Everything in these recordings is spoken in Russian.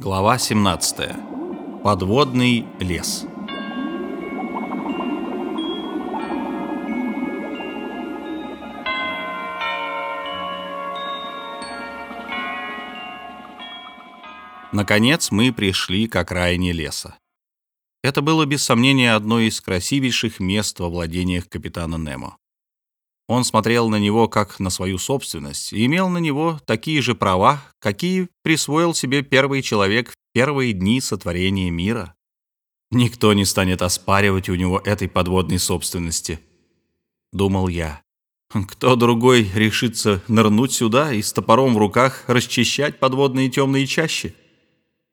Глава 17. Подводный лес. Наконец мы пришли к окраине леса. Это было без сомнения одно из красивейших мест во владениях капитана Немо. Он смотрел на него как на свою собственность и имел на него такие же права, какие присвоил себе первый человек в первые дни сотворения мира. Никто не станет оспаривать у него этой подводной собственности, думал я. Кто другой решится нырнуть сюда и с топором в руках расчищать подводные темные чащи?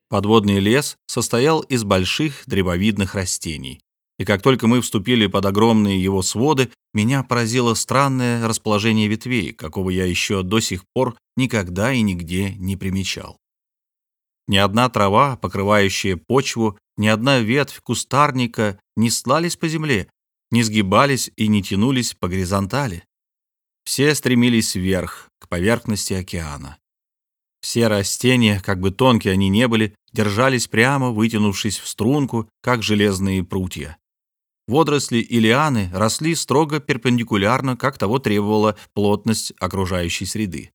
Подводный лес состоял из больших древовидных растений, и как только мы вступили под огромные его своды, меня поразило странное расположение ветвей, какого я еще до сих пор никогда и нигде не примечал. Ни одна трава, покрывающая почву, ни одна ветвь кустарника не слались по земле, не сгибались и не тянулись по горизонтали. Все стремились вверх, к поверхности океана. Все растения, как бы тонкие они не были, держались прямо, вытянувшись в струнку, как железные прутья. Водоросли и лианы росли строго перпендикулярно, как того требовала плотность окружающей среды.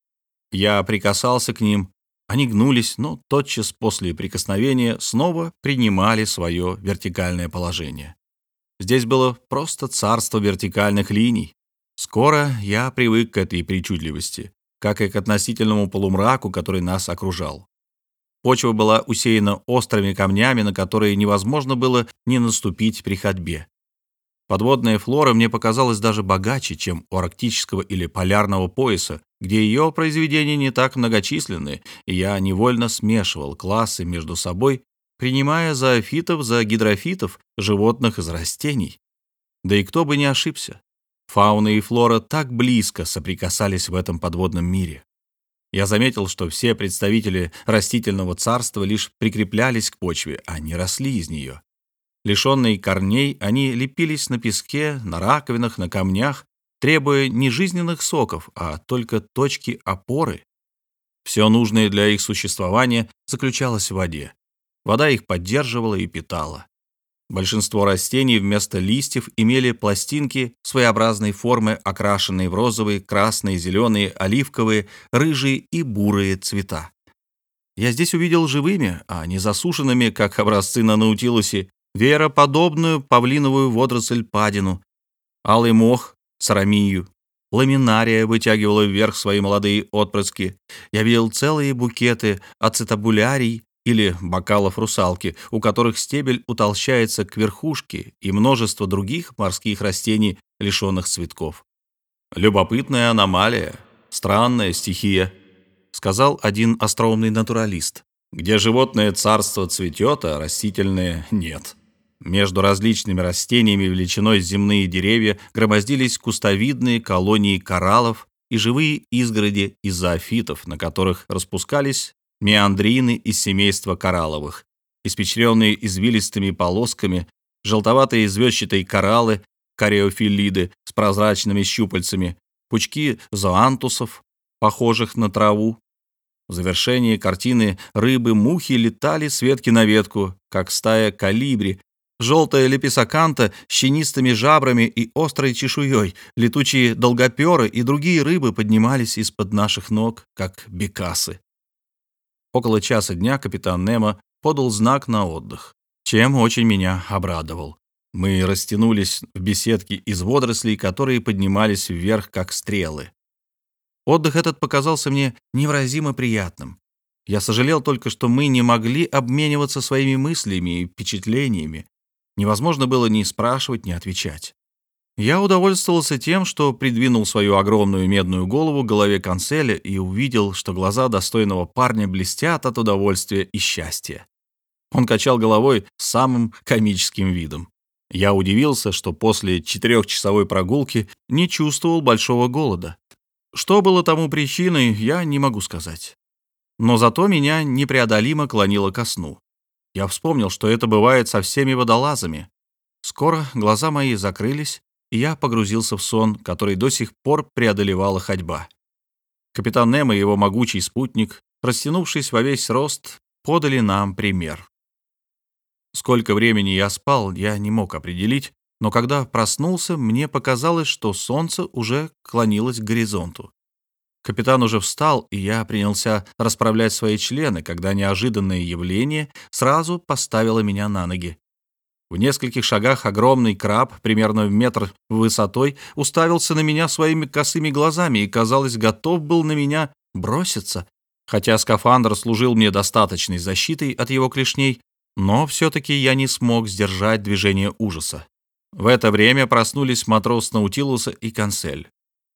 Я прикасался к ним, они гнулись, но тотчас после прикосновения снова принимали свое вертикальное положение. Здесь было просто царство вертикальных линий. Скоро я привык к этой причудливости, как и к относительному полумраку, который нас окружал. Почва была усеяна острыми камнями, на которые невозможно было не наступить при ходьбе. Подводная флора мне показалась даже богаче, чем у арктического или полярного пояса, где ее произведения не так многочисленны, и я невольно смешивал классы между собой, принимая зоофитов за гидрофитов, животных из растений. Да и кто бы не ошибся. Фауна и флора так близко соприкасались в этом подводном мире. Я заметил, что все представители растительного царства лишь прикреплялись к почве, а не росли из нее. Лишенные корней, они лепились на песке, на раковинах, на камнях, требуя не жизненных соков, а только точки опоры. Все нужное для их существования заключалось в воде. Вода их поддерживала и питала. Большинство растений вместо листьев имели пластинки своеобразной формы, окрашенные в розовые, красные, зеленые, оливковые, рыжие и бурые цвета. Я здесь увидел живыми, а не засушенными, как образцы на Наутилусе, вероподобную павлиновую водоросль падину, алый мох, царамию, ламинария вытягивала вверх свои молодые отпрыски. Я видел целые букеты ацетабулярий или бокалов русалки, у которых стебель утолщается к верхушке, и множество других морских растений, лишенных цветков. «Любопытная аномалия, странная стихия», — сказал один остроумный натуралист. «Где животное царство цветет, а растительное нет». Между различными растениями величиной земные деревья громоздились кустовидные колонии кораллов и живые изгороди из зоофитов, на которых распускались меандрины из семейства коралловых, испечренные извилистыми полосками, желтоватые звездчатые кораллы, кариофилиды с прозрачными щупальцами, пучки зоантусов, похожих на траву. В завершении картины рыбы-мухи летали с ветки на ветку, как стая калибри, Желтая лепесаканта с щенистыми жабрами и острой чешуей, летучие долгоперы и другие рыбы поднимались из-под наших ног, как бекасы. Около часа дня капитан Немо подал знак на отдых, чем очень меня обрадовал. Мы растянулись в беседке из водорослей, которые поднимались вверх, как стрелы. Отдых этот показался мне невыразимо приятным. Я сожалел только, что мы не могли обмениваться своими мыслями и впечатлениями, Невозможно было ни спрашивать, ни отвечать. Я удовольствовался тем, что придвинул свою огромную медную голову к голове канцеля и увидел, что глаза достойного парня блестят от удовольствия и счастья. Он качал головой с самым комическим видом. Я удивился, что после четырехчасовой прогулки не чувствовал большого голода. Что было тому причиной, я не могу сказать. Но зато меня непреодолимо клонило ко сну. Я вспомнил, что это бывает со всеми водолазами. Скоро глаза мои закрылись, и я погрузился в сон, который до сих пор преодолевала ходьба. Капитан Немо и его могучий спутник, растянувшись во весь рост, подали нам пример. Сколько времени я спал, я не мог определить, но когда проснулся, мне показалось, что солнце уже клонилось к горизонту. Капитан уже встал, и я принялся расправлять свои члены, когда неожиданное явление сразу поставило меня на ноги. В нескольких шагах огромный краб, примерно в метр высотой, уставился на меня своими косыми глазами и, казалось, готов был на меня броситься. Хотя скафандр служил мне достаточной защитой от его клешней, но все-таки я не смог сдержать движение ужаса. В это время проснулись матрос Наутилуса и Канцель.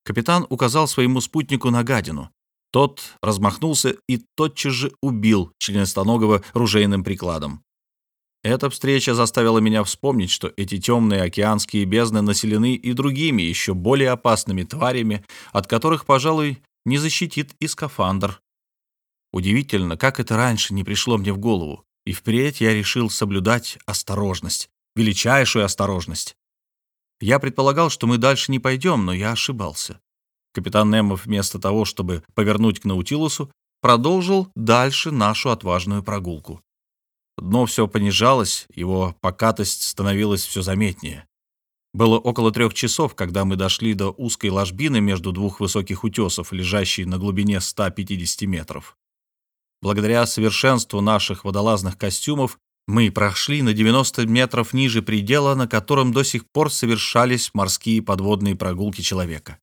Капитан указал своему спутнику на гадину. Тот размахнулся и тотчас же убил членистоногого ружейным прикладом. Эта встреча заставила меня вспомнить, что эти темные океанские бездны населены и другими, еще более опасными тварями, от которых, пожалуй, не защитит и скафандр. Удивительно, как это раньше не пришло мне в голову, и впредь я решил соблюдать осторожность, величайшую осторожность. Я предполагал, что мы дальше не пойдем, но я ошибался. Капитан Немо вместо того, чтобы повернуть к Наутилусу, продолжил дальше нашу отважную прогулку. Дно все понижалось, его покатость становилась все заметнее. Было около трех часов, когда мы дошли до узкой ложбины между двух высоких утесов, лежащей на глубине 150 метров. Благодаря совершенству наших водолазных костюмов мы прошли на 90 метров ниже предела, на котором до сих пор совершались морские подводные прогулки человека.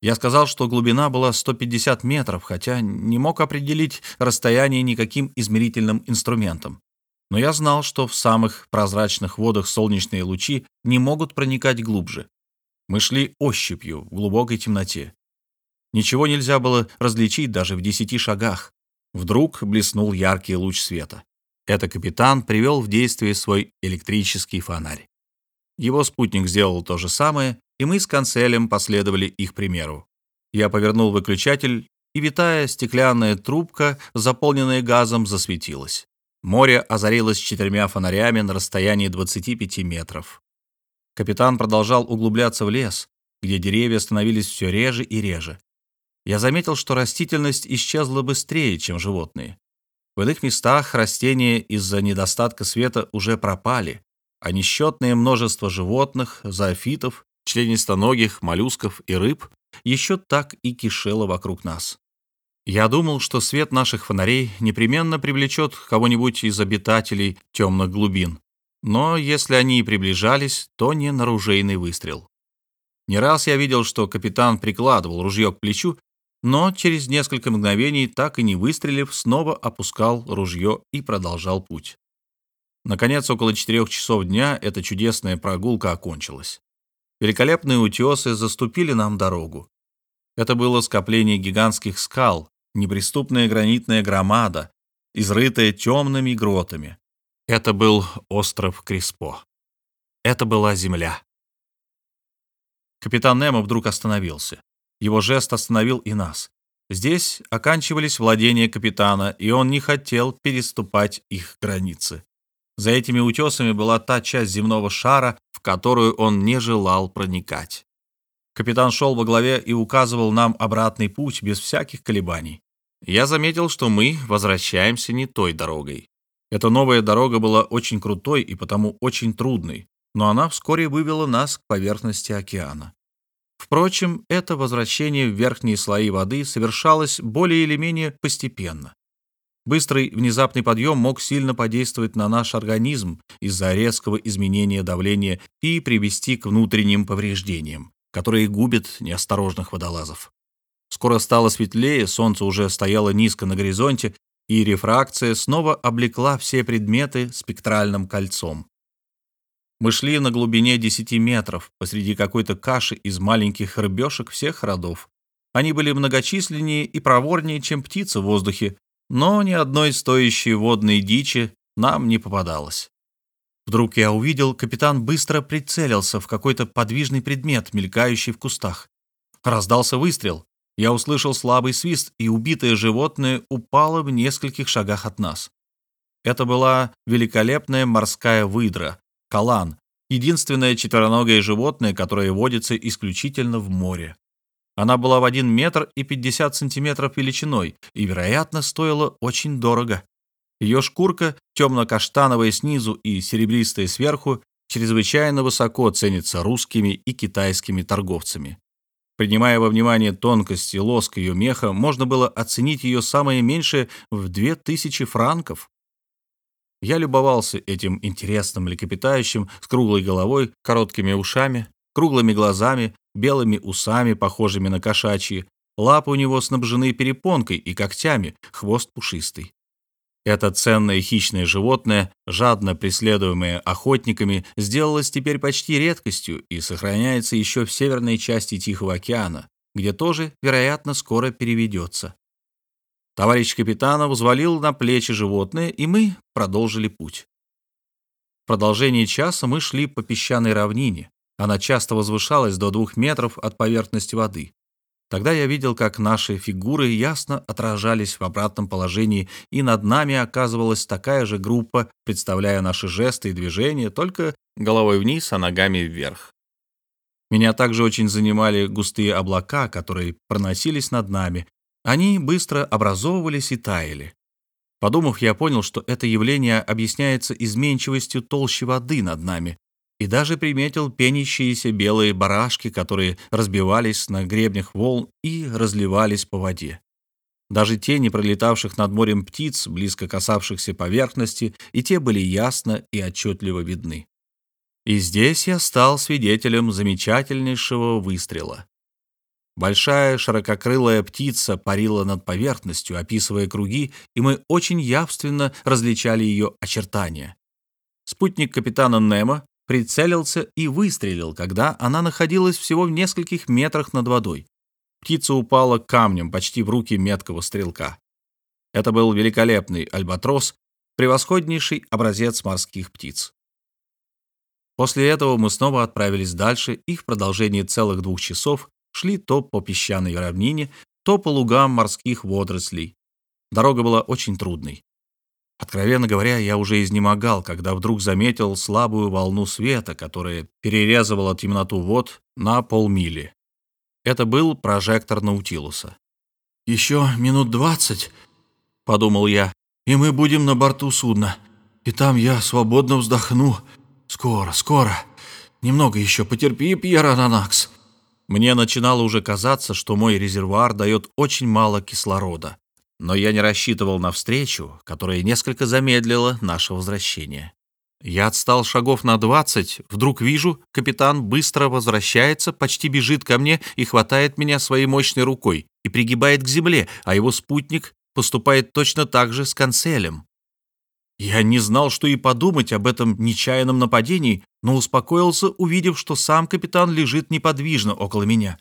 Я сказал, что глубина была 150 метров, хотя не мог определить расстояние никаким измерительным инструментом. Но я знал, что в самых прозрачных водах солнечные лучи не могут проникать глубже. Мы шли ощупью в глубокой темноте. Ничего нельзя было различить даже в десяти шагах. Вдруг блеснул яркий луч света. Это капитан привел в действие свой электрический фонарь. Его спутник сделал то же самое, и мы с канцелем последовали их примеру. Я повернул выключатель, и витая стеклянная трубка, заполненная газом, засветилась. Море озарилось четырьмя фонарями на расстоянии 25 метров. Капитан продолжал углубляться в лес, где деревья становились все реже и реже. Я заметил, что растительность исчезла быстрее, чем животные. В иных местах растения из-за недостатка света уже пропали, а несчетное множество животных, зоофитов, членистоногих, моллюсков и рыб еще так и кишело вокруг нас. Я думал, что свет наших фонарей непременно привлечет кого-нибудь из обитателей темных глубин, но если они и приближались, то не на ружейный выстрел. Не раз я видел, что капитан прикладывал ружье к плечу но через несколько мгновений, так и не выстрелив, снова опускал ружье и продолжал путь. Наконец, около четырех часов дня эта чудесная прогулка окончилась. Великолепные утесы заступили нам дорогу. Это было скопление гигантских скал, неприступная гранитная громада, изрытая темными гротами. Это был остров Криспо. Это была земля. Капитан Немо вдруг остановился. Его жест остановил и нас. Здесь оканчивались владения капитана, и он не хотел переступать их границы. За этими утесами была та часть земного шара, в которую он не желал проникать. Капитан шел во главе и указывал нам обратный путь без всяких колебаний. Я заметил, что мы возвращаемся не той дорогой. Эта новая дорога была очень крутой и потому очень трудной, но она вскоре вывела нас к поверхности океана. Впрочем, это возвращение в верхние слои воды совершалось более или менее постепенно. Быстрый внезапный подъем мог сильно подействовать на наш организм из-за резкого изменения давления и привести к внутренним повреждениям, которые губят неосторожных водолазов. Скоро стало светлее, солнце уже стояло низко на горизонте, и рефракция снова облекла все предметы спектральным кольцом. Мы шли на глубине 10 метров посреди какой-то каши из маленьких рыбешек всех родов. Они были многочисленнее и проворнее, чем птицы в воздухе, но ни одной стоящей водной дичи нам не попадалось. Вдруг я увидел, капитан быстро прицелился в какой-то подвижный предмет, мелькающий в кустах. Раздался выстрел. Я услышал слабый свист, и убитое животное упало в нескольких шагах от нас. Это была великолепная морская выдра, Калан — единственное четвероногое животное, которое водится исключительно в море. Она была в 1 метр и 50 сантиметров величиной и, вероятно, стоила очень дорого. Ее шкурка, темно-каштановая снизу и серебристая сверху, чрезвычайно высоко ценится русскими и китайскими торговцами. Принимая во внимание тонкость и лоск ее меха, можно было оценить ее самое меньшее в 2000 франков. Я любовался этим интересным млекопитающим с круглой головой, короткими ушами, круглыми глазами, белыми усами, похожими на кошачьи. Лапы у него снабжены перепонкой и когтями, хвост пушистый. Это ценное хищное животное, жадно преследуемое охотниками, сделалось теперь почти редкостью и сохраняется еще в северной части Тихого океана, где тоже, вероятно, скоро переведется. Товарищ капитана взвалил на плечи животное, и мы продолжили путь. В продолжении часа мы шли по песчаной равнине. Она часто возвышалась до двух метров от поверхности воды. Тогда я видел, как наши фигуры ясно отражались в обратном положении, и над нами оказывалась такая же группа, представляя наши жесты и движения, только головой вниз, а ногами вверх. Меня также очень занимали густые облака, которые проносились над нами. Они быстро образовывались и таяли. Подумав, я понял, что это явление объясняется изменчивостью толщи воды над нами, и даже приметил пенящиеся белые барашки, которые разбивались на гребнях волн и разливались по воде. Даже тени пролетавших над морем птиц, близко касавшихся поверхности, и те были ясно и отчетливо видны. И здесь я стал свидетелем замечательнейшего выстрела. Большая ширококрылая птица парила над поверхностью, описывая круги, и мы очень явственно различали ее очертания. Спутник капитана Немо прицелился и выстрелил, когда она находилась всего в нескольких метрах над водой. Птица упала камнем почти в руки меткого стрелка. Это был великолепный альбатрос, превосходнейший образец морских птиц. После этого мы снова отправились дальше и в продолжении целых двух часов шли то по песчаной равнине, то по лугам морских водорослей. Дорога была очень трудной. Откровенно говоря, я уже изнемогал, когда вдруг заметил слабую волну света, которая перерезывала темноту вод на полмили. Это был прожектор Наутилуса. «Еще минут двадцать», — подумал я, — «и мы будем на борту судна. И там я свободно вздохну. Скоро, скоро. Немного еще потерпи, Пьер Ананакс». Мне начинало уже казаться, что мой резервуар дает очень мало кислорода но я не рассчитывал на встречу, которая несколько замедлила наше возвращение. Я отстал шагов на двадцать, вдруг вижу, капитан быстро возвращается, почти бежит ко мне и хватает меня своей мощной рукой и пригибает к земле, а его спутник поступает точно так же с канцелем. Я не знал, что и подумать об этом нечаянном нападении, но успокоился, увидев, что сам капитан лежит неподвижно около меня.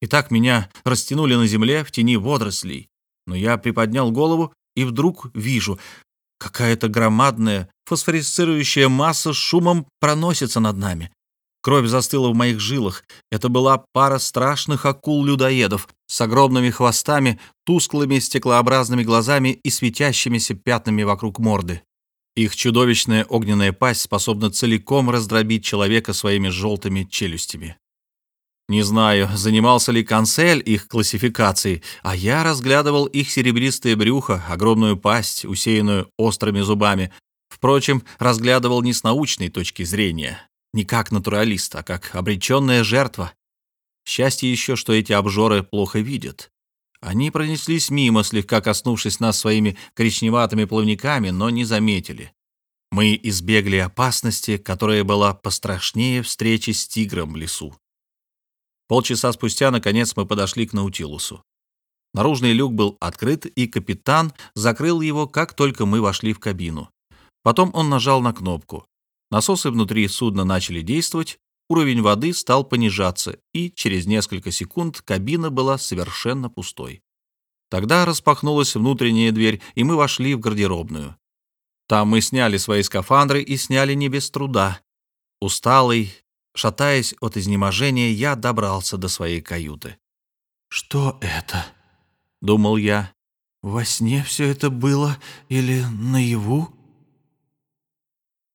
Итак, меня растянули на земле в тени водорослей но я приподнял голову и вдруг вижу, какая-то громадная фосфорисцирующая масса шумом проносится над нами. Кровь застыла в моих жилах. Это была пара страшных акул-людоедов с огромными хвостами, тусклыми стеклообразными глазами и светящимися пятнами вокруг морды. Их чудовищная огненная пасть способна целиком раздробить человека своими желтыми челюстями. Не знаю, занимался ли канцель их классификацией, а я разглядывал их серебристое брюхо, огромную пасть, усеянную острыми зубами. Впрочем, разглядывал не с научной точки зрения, не как натуралист, а как обреченная жертва. Счастье еще, что эти обжоры плохо видят. Они пронеслись мимо, слегка коснувшись нас своими коричневатыми плавниками, но не заметили. Мы избегли опасности, которая была пострашнее встречи с тигром в лесу. Полчаса спустя, наконец, мы подошли к Наутилусу. Наружный люк был открыт, и капитан закрыл его, как только мы вошли в кабину. Потом он нажал на кнопку. Насосы внутри судна начали действовать, уровень воды стал понижаться, и через несколько секунд кабина была совершенно пустой. Тогда распахнулась внутренняя дверь, и мы вошли в гардеробную. Там мы сняли свои скафандры и сняли не без труда. Усталый, Шатаясь от изнеможения, я добрался до своей каюты. «Что это?» — думал я. «Во сне все это было или наяву?»